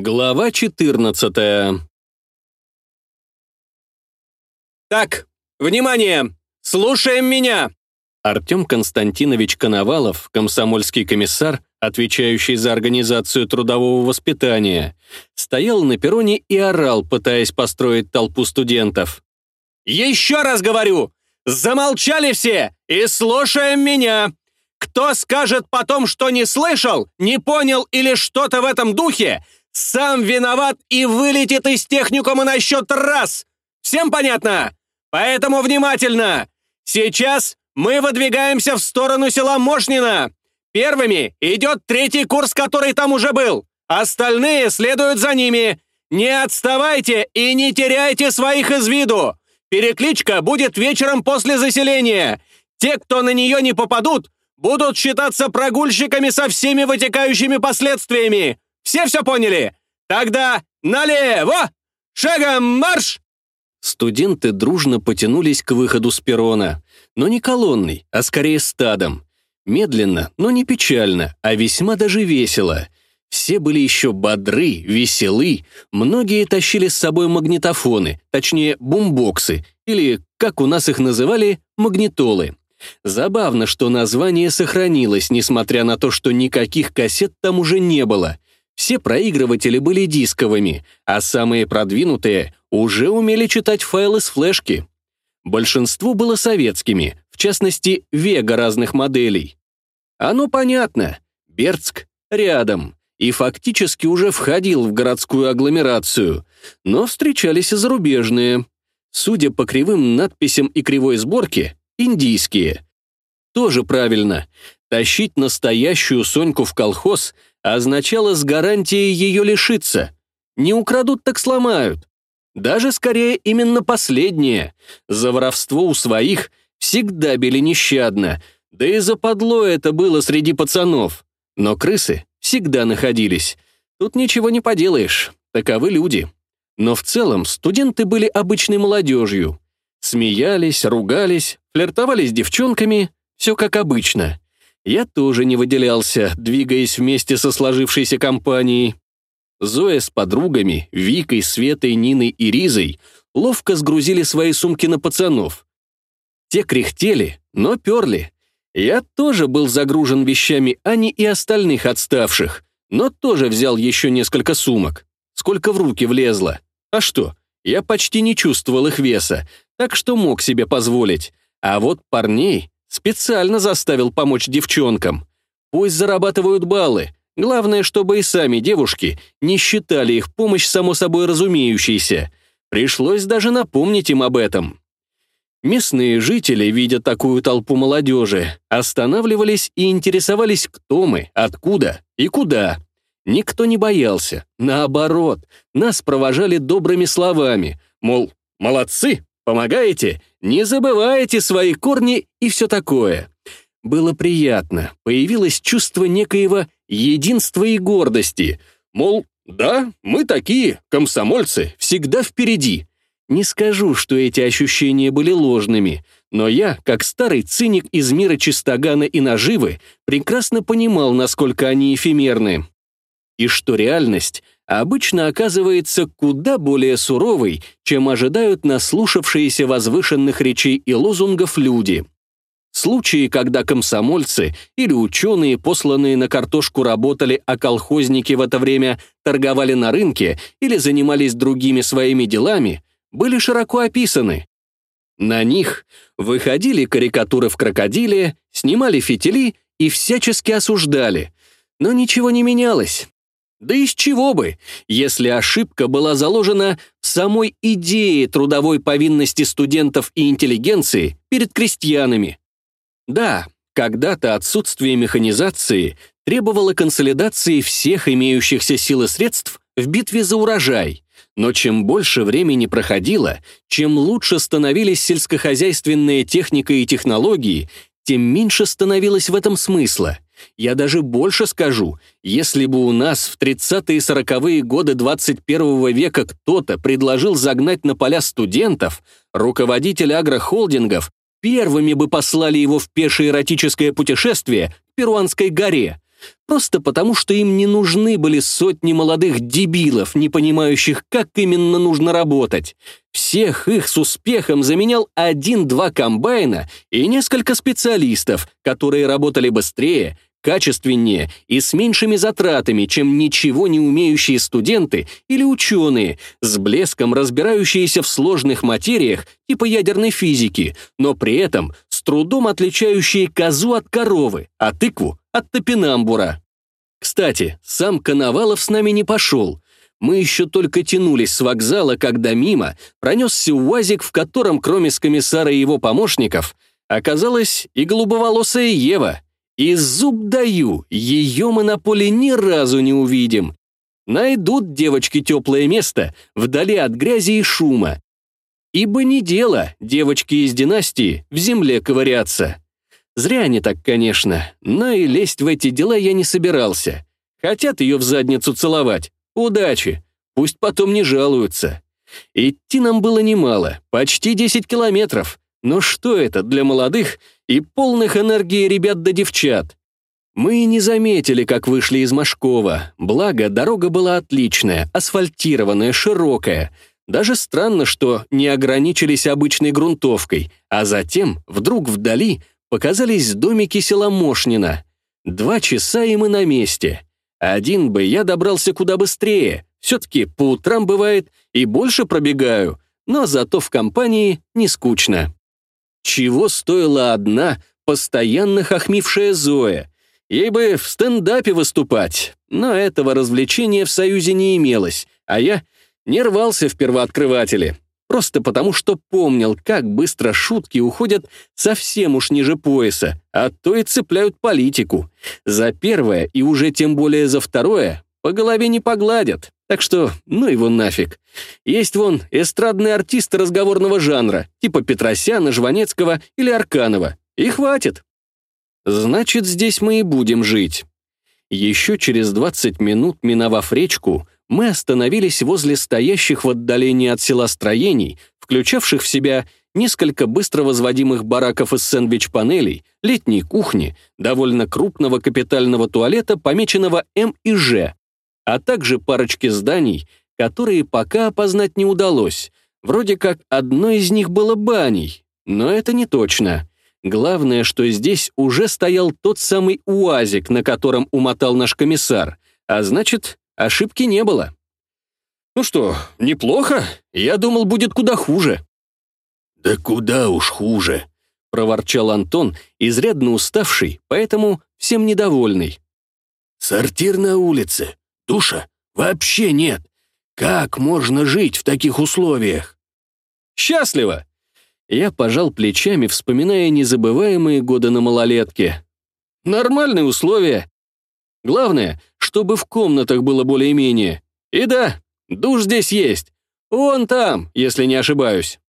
Глава 14 «Так, внимание! Слушаем меня!» Артем Константинович Коновалов, комсомольский комиссар, отвечающий за организацию трудового воспитания, стоял на перроне и орал, пытаясь построить толпу студентов. «Еще раз говорю! Замолчали все и слушаем меня! Кто скажет потом, что не слышал, не понял или что-то в этом духе, сам виноват и вылетит из техникума на счет раз! Всем понятно? Поэтому внимательно! Сейчас мы выдвигаемся в сторону села Мошнина. Первыми идет третий курс, который там уже был. Остальные следуют за ними. Не отставайте и не теряйте своих из виду. Перекличка будет вечером после заселения. Те, кто на нее не попадут, будут считаться прогульщиками со всеми вытекающими последствиями. Все все поняли? Тогда налево! Шагом марш!» Студенты дружно потянулись к выходу с перрона, но не колонной, а скорее стадом. Медленно, но не печально, а весьма даже весело. Все были еще бодры, веселы, многие тащили с собой магнитофоны, точнее бумбоксы, или, как у нас их называли, магнитолы. Забавно, что название сохранилось, несмотря на то, что никаких кассет там уже не было. Все проигрыватели были дисковыми, а самые продвинутые уже умели читать файлы с флешки. Большинство было советскими, в частности, Вега разных моделей. Оно понятно, Бердск рядом и фактически уже входил в городскую агломерацию, но встречались и зарубежные. Судя по кривым надписям и кривой сборке, индийские. Тоже правильно. Тащить настоящую Соньку в колхоз означало с гарантией ее лишиться. Не украдут, так сломают. Даже скорее именно последнее. За воровство у своих всегда били нещадно, да и западло это было среди пацанов. Но крысы всегда находились. Тут ничего не поделаешь, таковы люди. Но в целом студенты были обычной молодежью. Смеялись, ругались, флиртовали с девчонками, все как обычно. Я тоже не выделялся, двигаясь вместе со сложившейся компанией. Зоя с подругами, Викой, Светой, Ниной и Ризой ловко сгрузили свои сумки на пацанов. Те кряхтели, но перли. Я тоже был загружен вещами Ани и остальных отставших, но тоже взял еще несколько сумок. Сколько в руки влезло. А что, я почти не чувствовал их веса, так что мог себе позволить. А вот парней специально заставил помочь девчонкам. Пусть зарабатывают баллы, Главное, чтобы и сами девушки не считали их помощь само собой разумеющейся. Пришлось даже напомнить им об этом. Местные жители, видя такую толпу молодежи, останавливались и интересовались, кто мы, откуда и куда. Никто не боялся. Наоборот, нас провожали добрыми словами, мол, молодцы, помогаете, не забывайте свои корни и все такое. Было приятно, появилось чувство некоего единства и гордости. Мол, да, мы такие, комсомольцы, всегда впереди. Не скажу, что эти ощущения были ложными, но я, как старый циник из мира чистогана и наживы, прекрасно понимал, насколько они эфемерны. И что реальность обычно оказывается куда более суровой, чем ожидают наслушавшиеся возвышенных речей и лозунгов люди. Случаи, когда комсомольцы или ученые, посланные на картошку, работали, а колхозники в это время торговали на рынке или занимались другими своими делами, были широко описаны. На них выходили карикатуры в крокодиле, снимали фитили и всячески осуждали. Но ничего не менялось. Да из чего бы, если ошибка была заложена в самой идее трудовой повинности студентов и интеллигенции перед крестьянами. Да, когда-то отсутствие механизации требовало консолидации всех имеющихся сил и средств в битве за урожай, но чем больше времени проходило, чем лучше становились сельскохозяйственная техника и технологии, тем меньше становилось в этом смысла. Я даже больше скажу, если бы у нас в 30-е и 40-е годы 21 века кто-то предложил загнать на поля студентов, руководитель агрохолдингов первыми бы послали его в пешее эротическое путешествие к Перуанской горе. просто потому, что им не нужны были сотни молодых дебилов, не понимающих, как именно нужно работать. Всех их с успехом заменял один-два комбайна и несколько специалистов, которые работали быстрее, качественнее и с меньшими затратами, чем ничего не умеющие студенты или ученые, с блеском разбирающиеся в сложных материях типа ядерной физики, но при этом с трудом отличающие козу от коровы, а тыкву от топинамбура. Кстати, сам Коновалов с нами не пошел. Мы еще только тянулись с вокзала, когда мимо пронесся УАЗик, в котором, кроме с комиссара и его помощников, оказалась и голубоволосая Ева — и зуб даю, ее мы на поле ни разу не увидим. Найдут девочки теплое место, вдали от грязи и шума. Ибо не дело девочки из династии в земле ковыряться. Зря они так, конечно, но и лезть в эти дела я не собирался. Хотят ее в задницу целовать. Удачи. Пусть потом не жалуются. Идти нам было немало, почти 10 километров. Но что это для молодых и полных энергии ребят да девчат? Мы не заметили, как вышли из Машкова, благо дорога была отличная, асфальтированная, широкая. Даже странно, что не ограничились обычной грунтовкой, а затем, вдруг вдали, показались домики села Мошнина. Два часа и мы на месте. Один бы я добрался куда быстрее, все-таки по утрам бывает и больше пробегаю, но зато в компании не скучно. Чего стоила одна, постоянно хохмившая Зоя? Ей бы в стендапе выступать, но этого развлечения в Союзе не имелось, а я не рвался в первооткрыватели. Просто потому, что помнил, как быстро шутки уходят совсем уж ниже пояса, а то и цепляют политику. За первое и уже тем более за второе по голове не погладят. Так что, ну его нафиг. Есть вон эстрадные артисты разговорного жанра, типа Петросяна, Жванецкого или Арканова. И хватит. Значит, здесь мы и будем жить. Еще через 20 минут, миновав речку, мы остановились возле стоящих в отдалении от села строений, включавших в себя несколько быстро возводимых бараков из сэндвич-панелей, летней кухни, довольно крупного капитального туалета, помеченного М и Ж, а также парочки зданий, которые пока опознать не удалось. Вроде как одно из них было баней, но это не точно. Главное, что здесь уже стоял тот самый УАЗик, на котором умотал наш комиссар, а значит, ошибки не было. Ну что, неплохо? Я думал, будет куда хуже. Да куда уж хуже, проворчал Антон, изрядно уставший, поэтому всем недовольный. Сортир на улице, Душа вообще нет. Как можно жить в таких условиях? Счастливо! Я пожал плечами, вспоминая незабываемые годы на малолетке. Нормальные условия. Главное, чтобы в комнатах было более-менее. И да, душ здесь есть. Вон там, если не ошибаюсь.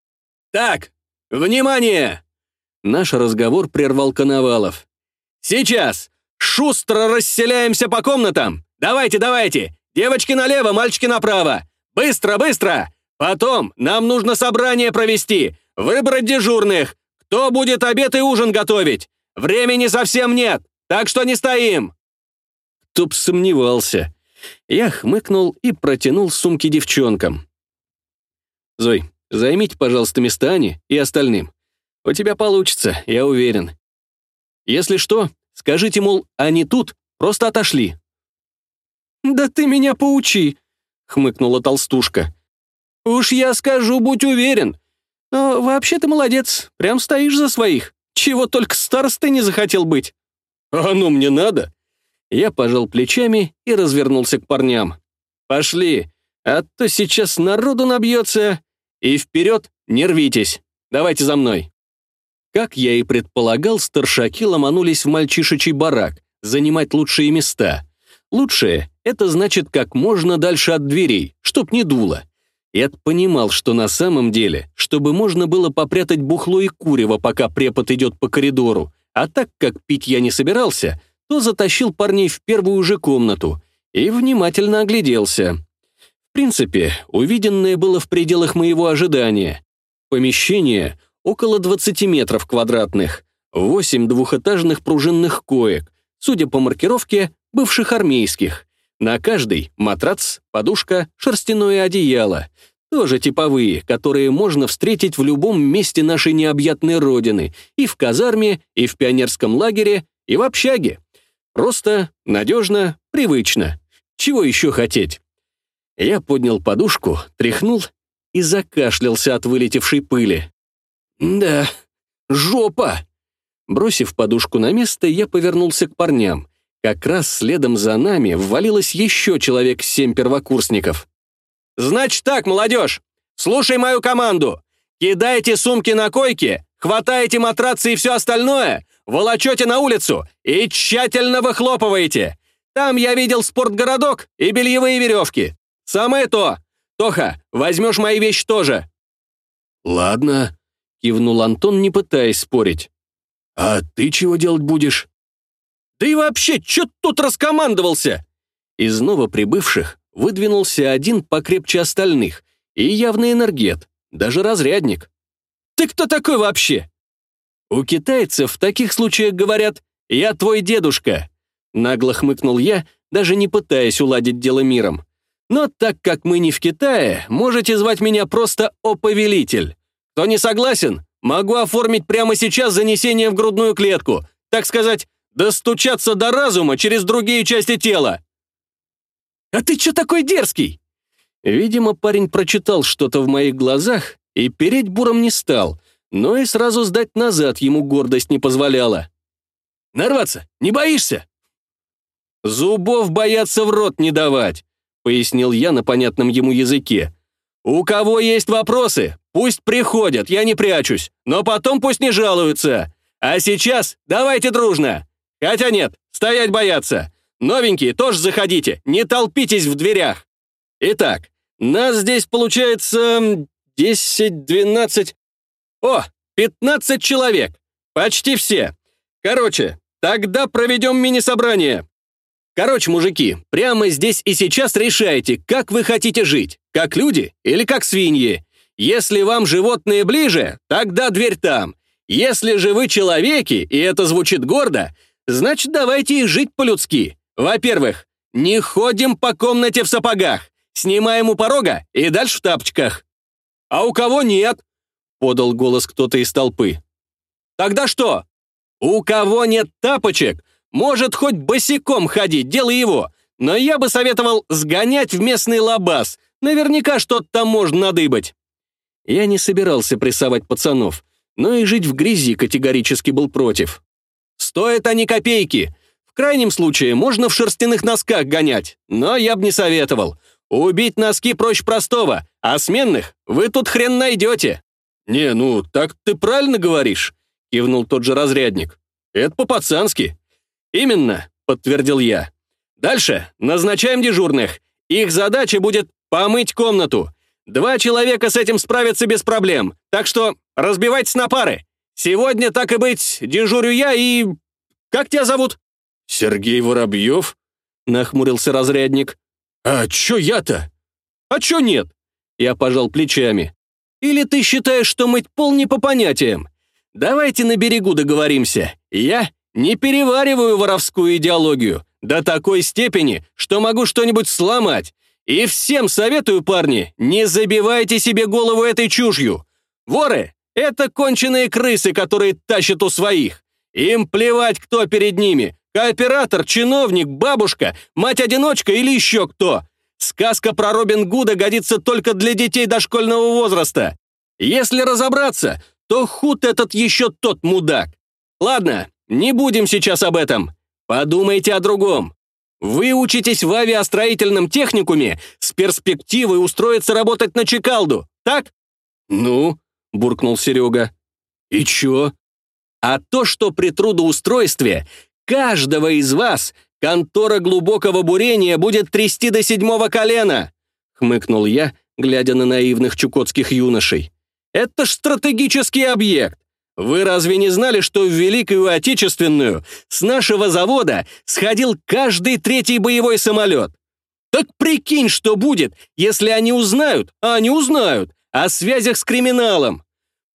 Так, внимание! Наш разговор прервал Коновалов. Сейчас! Шустро расселяемся по комнатам! Давайте, давайте! Девочки налево, мальчики направо! Быстро, быстро! Потом нам нужно собрание провести, выбрать дежурных. Кто будет обед и ужин готовить? Времени совсем нет, так что не стоим!» Кто б сомневался. Я хмыкнул и протянул сумки девчонкам. «Зой, займите, пожалуйста, места Ани и остальным. У тебя получится, я уверен. Если что, скажите, мол, они тут, просто отошли. «Да ты меня поучи», — хмыкнула толстушка. «Уж я скажу, будь уверен. Но вообще ты молодец, прям стоишь за своих. Чего только старостой не захотел быть». «А ну мне надо?» Я пожал плечами и развернулся к парням. «Пошли, а то сейчас народу набьется. И вперед, не рвитесь. Давайте за мной». Как я и предполагал, старшаки ломанулись в мальчишечий барак, занимать лучшие места. Лучшее — это значит как можно дальше от дверей, чтоб не дуло. Эд понимал, что на самом деле, чтобы можно было попрятать бухло и курево, пока препод идет по коридору, а так как пить я не собирался, то затащил парней в первую же комнату и внимательно огляделся. В принципе, увиденное было в пределах моего ожидания. Помещение около 20 метров квадратных, 8 двухэтажных пружинных коек, судя по маркировке, бывших армейских. На каждой матрац, подушка, шерстяное одеяло. Тоже типовые, которые можно встретить в любом месте нашей необъятной родины, и в казарме, и в пионерском лагере, и в общаге. Просто, надежно, привычно. Чего еще хотеть? Я поднял подушку, тряхнул и закашлялся от вылетевшей пыли. «Да, жопа!» Бросив подушку на место, я повернулся к парням. Как раз следом за нами ввалилось еще человек семь первокурсников. «Значит так, молодежь, слушай мою команду. Кидайте сумки на койки, хватаете матрацы и все остальное, волочете на улицу и тщательно выхлопываете. Там я видел спортгородок и бельевые веревки. Самое то. Тоха, возьмешь мои вещи тоже». «Ладно», — кивнул Антон, не пытаясь спорить. «А ты чего делать будешь?» «Да и вообще, чё тут раскомандовался?» Из новоприбывших выдвинулся один покрепче остальных, и явный энергет, даже разрядник. «Ты кто такой вообще?» «У китайцев в таких случаях говорят «я твой дедушка», — нагло хмыкнул я, даже не пытаясь уладить дело миром. «Но так как мы не в Китае, можете звать меня просто «О-повелитель». Кто не согласен, могу оформить прямо сейчас занесение в грудную клетку, так сказать, достучаться до разума через другие части тела». «А ты чё такой дерзкий?» Видимо, парень прочитал что-то в моих глазах и переть буром не стал, но и сразу сдать назад ему гордость не позволяла. «Нарваться не боишься?» «Зубов боятся в рот не давать», — пояснил я на понятном ему языке. «У кого есть вопросы, пусть приходят, я не прячусь, но потом пусть не жалуются. А сейчас давайте дружно. Хотя нет, стоять боятся. Новенькие тоже заходите, не толпитесь в дверях. Итак, нас здесь получается 10-12... О, 15 человек. Почти все. Короче, тогда проведем мини-собрание. Короче, мужики, прямо здесь и сейчас решайте, как вы хотите жить. Как люди или как свиньи. Если вам животные ближе, тогда дверь там. Если же вы человеки, и это звучит гордо, значит, давайте и жить по-людски. Во-первых, не ходим по комнате в сапогах, снимаем у порога и дальше в тапочках. А у кого нет? Подал голос кто-то из толпы. Тогда что? У кого нет тапочек, может хоть босиком ходить, дело его. Но я бы советовал сгонять в местный лабаз. Наверняка что-то там можно надыбать. Я не собирался прессовать пацанов, но и жить в грязи категорически был против. Стоят они копейки, крайнем случае можно в шерстяных носках гонять, но я бы не советовал. Убить носки проще простого, а сменных вы тут хрен найдете». «Не, ну, так ты правильно говоришь», — кивнул тот же разрядник. «Это по-пацански». «Именно», — подтвердил я. «Дальше назначаем дежурных. Их задача будет помыть комнату. Два человека с этим справятся без проблем, так что разбивайтесь на пары. Сегодня, так и быть, дежурю я и... Как тебя зовут?» «Сергей Воробьев?» — нахмурился разрядник. «А чё я-то?» «А чё нет?» Я пожал плечами. «Или ты считаешь, что мыть пол не по понятиям? Давайте на берегу договоримся. Я не перевариваю воровскую идеологию до такой степени, что могу что-нибудь сломать. И всем советую, парни, не забивайте себе голову этой чушью. Воры — это конченые крысы, которые тащат у своих. Им плевать, кто перед ними, Кооператор, чиновник, бабушка, мать-одиночка или еще кто. Сказка про Робин Гуда годится только для детей дошкольного возраста. Если разобраться, то худ этот еще тот мудак. Ладно, не будем сейчас об этом. Подумайте о другом. Вы учитесь в авиастроительном техникуме с перспективой устроиться работать на Чекалду, так? Ну, буркнул Серега. И чё? А то, что при трудоустройстве каждого из вас контора глубокого бурения будет трясти до седьмого колена!» — хмыкнул я, глядя на наивных чукотских юношей. «Это ж стратегический объект! Вы разве не знали, что в Великую Отечественную с нашего завода сходил каждый третий боевой самолет? Так прикинь, что будет, если они узнают, а они узнают, о связях с криминалом.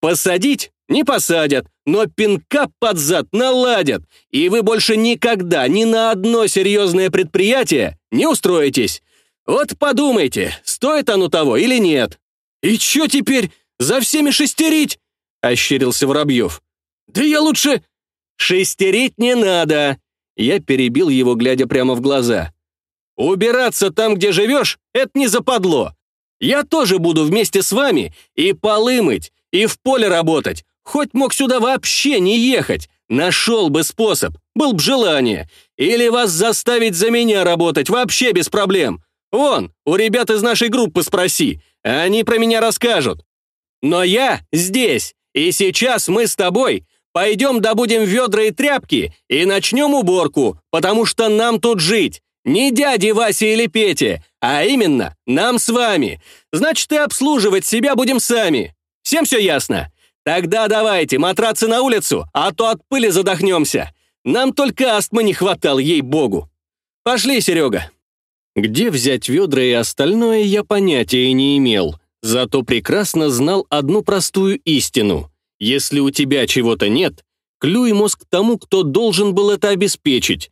Посадить Не посадят, но пинка под зад наладят, и вы больше никогда ни на одно серьезное предприятие не устроитесь. Вот подумайте, стоит оно того или нет. И что теперь, за всеми шестерить? Ощерился Воробьев. Да я лучше... Шестерить не надо. Я перебил его, глядя прямо в глаза. Убираться там, где живешь, это не западло. Я тоже буду вместе с вами и полы мыть, и в поле работать. Хоть мог сюда вообще не ехать. Нашел бы способ, был бы желание. Или вас заставить за меня работать вообще без проблем. Вон, у ребят из нашей группы спроси, они про меня расскажут. Но я здесь, и сейчас мы с тобой пойдем добудем ведра и тряпки и начнем уборку, потому что нам тут жить. Не дяде Васе или Пете, а именно нам с вами. Значит, и обслуживать себя будем сами. Всем все ясно? Тогда давайте, матрацы на улицу, а то от пыли задохнемся. Нам только астмы не хватал, ей-богу. Пошли, Серега. Где взять ведра и остальное, я понятия не имел. Зато прекрасно знал одну простую истину. Если у тебя чего-то нет, клюй мозг тому, кто должен был это обеспечить,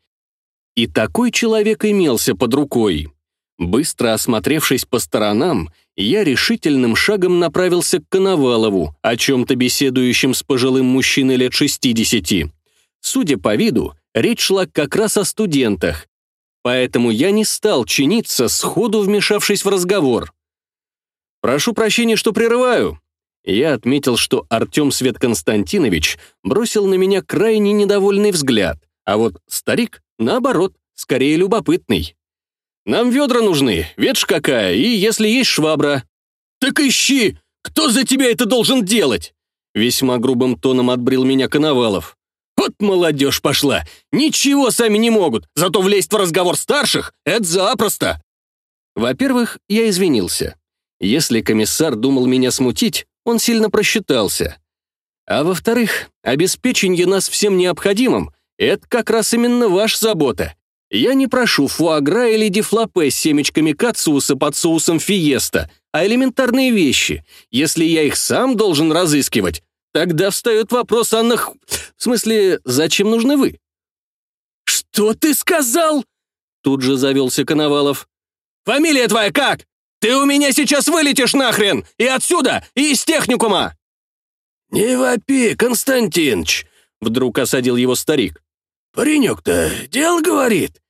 и такой человек имелся под рукой. Быстро осмотревшись по сторонам, я решительным шагом направился к Коновалову, о чем-то беседующим с пожилым мужчиной лет 60. Судя по виду, речь шла как раз о студентах, поэтому я не стал чиниться, сходу вмешавшись в разговор. «Прошу прощения, что прерываю». Я отметил, что Артем Свет Константинович бросил на меня крайне недовольный взгляд, а вот старик Наоборот, скорее любопытный. Нам ведра нужны, ветошь какая, и если есть швабра. Так ищи! Кто за тебя это должен делать? Весьма грубым тоном отбрил меня Коновалов. Вот молодежь пошла. Ничего сами не могут, зато влезть в разговор старших — это запросто. Во-первых, я извинился. Если комиссар думал меня смутить, он сильно просчитался. А во-вторых, обеспечение нас всем необходимым это как раз именно ваша забота. Я не прошу фуагра или дифлопе с семечками кацуса под соусом фиеста, а элементарные вещи. Если я их сам должен разыскивать, тогда встает вопрос о нах... В смысле, зачем нужны вы? «Что ты сказал?» Тут же завелся Коновалов. «Фамилия твоя как? Ты у меня сейчас вылетишь нахрен! И отсюда, и из техникума!» «Не вопи, Константиныч!» Вдруг осадил его старик. «Паренек-то дело говорит.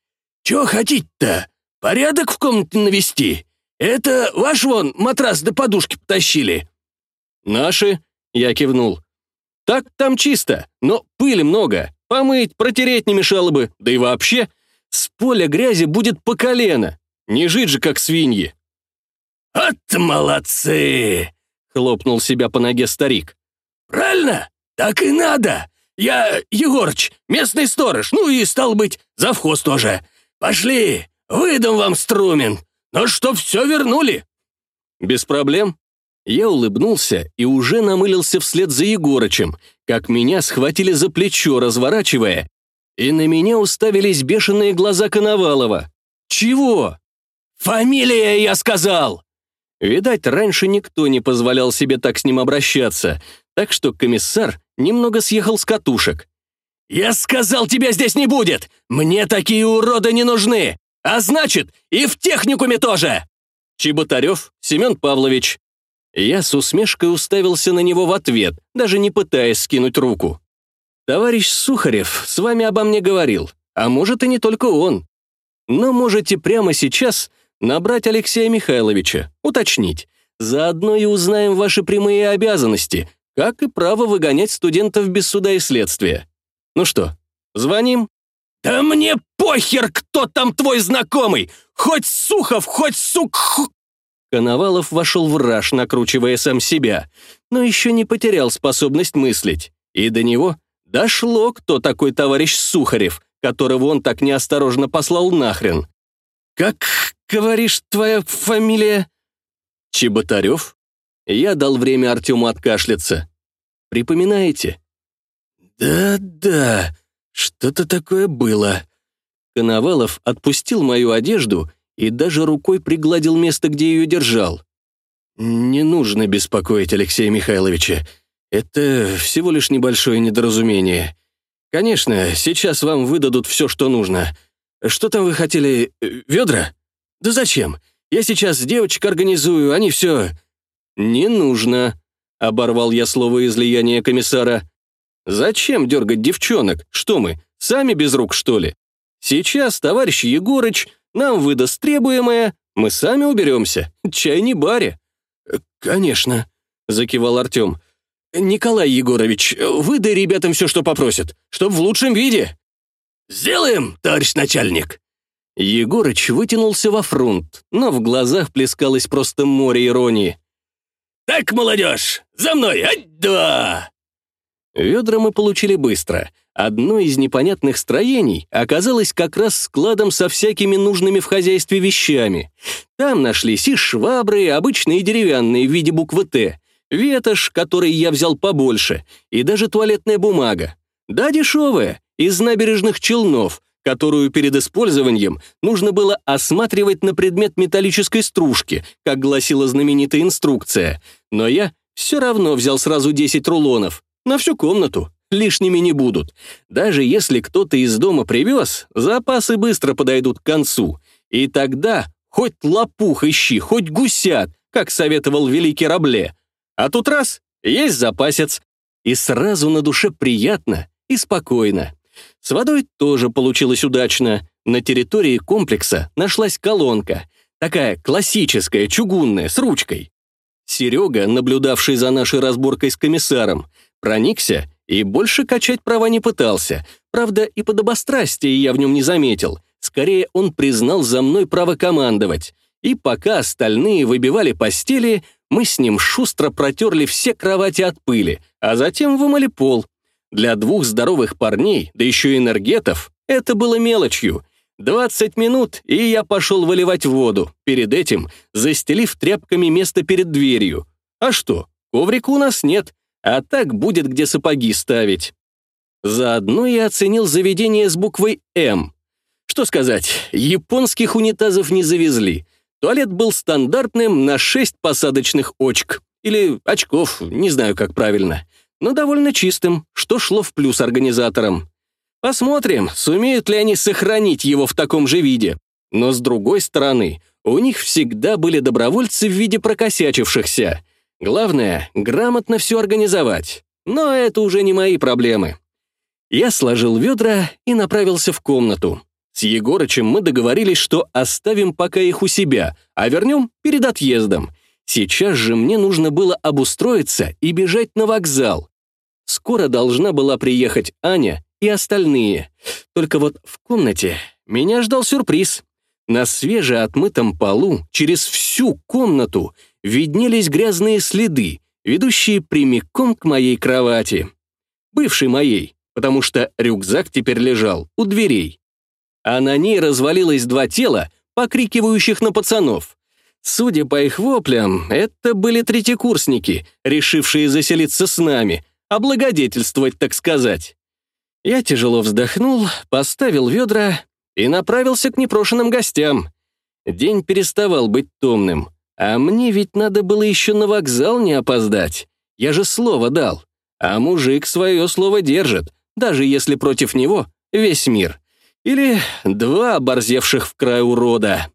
Чего хотите-то? Порядок в комнате навести? Это ваш вон матрас до подушки потащили?» «Наши?» — я кивнул. «Так там чисто, но пыли много. Помыть, протереть не мешало бы. Да и вообще, с поля грязи будет по колено. Не жить же, как свиньи». «От молодцы!» — хлопнул себя по ноге старик. «Правильно? Так и надо. Я Егорыч, местный сторож, ну и, стал быть, завхоз тоже. Пошли, выдам вам струмен, но чтоб все вернули». «Без проблем». Я улыбнулся и уже намылился вслед за Егорычем, как меня схватили за плечо, разворачивая, и на меня уставились бешеные глаза Коновалова. «Чего?» «Фамилия, я сказал!» Видать, раньше никто не позволял себе так с ним обращаться, так что комиссар немного съехал с катушек. «Я сказал, тебя здесь не будет! Мне такие уроды не нужны! А значит, и в техникуме тоже!» Чеботарев Семен Павлович. Я с усмешкой уставился на него в ответ, даже не пытаясь скинуть руку. «Товарищ Сухарев с вами обо мне говорил, а может и не только он. Но можете прямо сейчас набрать Алексея Михайловича, уточнить. Заодно и узнаем ваши прямые обязанности, как и право выгонять студентов без суда и следствия. Ну что, звоним? «Да мне похер, кто там твой знакомый! Хоть Сухов, хоть сук...» Коновалов вошел в раж, накручивая сам себя, но еще не потерял способность мыслить. И до него дошло, кто такой товарищ Сухарев, которого он так неосторожно послал нахрен. «Как, говоришь, твоя фамилия?» «Чеботарев?» Я дал время Артему откашляться. «Припоминаете?» «Да-да, что-то такое было». Коновалов отпустил мою одежду и даже рукой пригладил место, где ее держал. «Не нужно беспокоить Алексея Михайловича. Это всего лишь небольшое недоразумение. Конечно, сейчас вам выдадут все, что нужно. Что там вы хотели? Ведра? Да зачем? Я сейчас девочек организую, они все... Не нужно, оборвал я слово излияния комиссара. Зачем дергать девчонок? Что мы, сами без рук, что ли? Сейчас товарищ Егорыч нам выдаст требуемое, мы сами уберемся. Чай не баре. Конечно, закивал Артем. «Николай Егорович, выдай ребятам все, что попросят, чтоб в лучшем виде». «Сделаем, товарищ начальник». Егорыч вытянулся во фронт, но в глазах плескалось просто море иронии. «Так, молодежь, за мной, ать-два!» Ведра мы получили быстро. Одно из непонятных строений оказалось как раз складом со всякими нужными в хозяйстве вещами. Там нашлись и швабры, обычные деревянные в виде буквы «Т», ветошь, который я взял побольше, и даже туалетная бумага. Да, дешевая, из набережных челнов, которую перед использованием нужно было осматривать на предмет металлической стружки, как гласила знаменитая инструкция. Но я все равно взял сразу 10 рулонов. На всю комнату. Лишними не будут. Даже если кто-то из дома привез, запасы быстро подойдут к концу. И тогда хоть лопух ищи, хоть гусят, как советовал великий Рабле. А тут раз — есть запасец. И сразу на душе приятно и спокойно. С водой тоже получилось удачно. На территории комплекса нашлась колонка. Такая классическая, чугунная, с ручкой. Серега, наблюдавший за нашей разборкой с комиссаром, проникся и больше качать права не пытался. Правда, и подобострастия я в нем не заметил. Скорее, он признал за мной право командовать. И пока остальные выбивали постели, мы с ним шустро протерли все кровати от пыли, а затем вымыли пол. Для двух здоровых парней, да еще и энергетов, это было мелочью. 20 минут, и я пошел выливать воду, перед этим застелив тряпками место перед дверью. А что, коврика у нас нет, а так будет где сапоги ставить. Заодно я оценил заведение с буквой «М». Что сказать, японских унитазов не завезли. Туалет был стандартным на 6 посадочных очк. Или очков, не знаю, как правильно. Но довольно чистым, что шло в плюс организаторам. Посмотрим, сумеют ли они сохранить его в таком же виде. Но с другой стороны, у них всегда были добровольцы в виде прокосячившихся. Главное — грамотно все организовать. Но это уже не мои проблемы. Я сложил ведра и направился в комнату. С Егорычем мы договорились, что оставим пока их у себя, а вернем перед отъездом. Сейчас же мне нужно было обустроиться и бежать на вокзал. Скоро должна была приехать Аня и остальные. Только вот в комнате меня ждал сюрприз. На свежеотмытом полу через всю комнату виднелись грязные следы, ведущие прямиком к моей кровати. Бывшей моей, потому что рюкзак теперь лежал у дверей а на ней развалилось два тела, покрикивающих на пацанов. Судя по их воплям, это были третьекурсники, решившие заселиться с нами, облагодетельствовать, так сказать. Я тяжело вздохнул, поставил ведра и направился к непрошенным гостям. День переставал быть томным, а мне ведь надо было еще на вокзал не опоздать. Я же слово дал, а мужик свое слово держит, даже если против него весь мир. Или два оборзевших в край урода.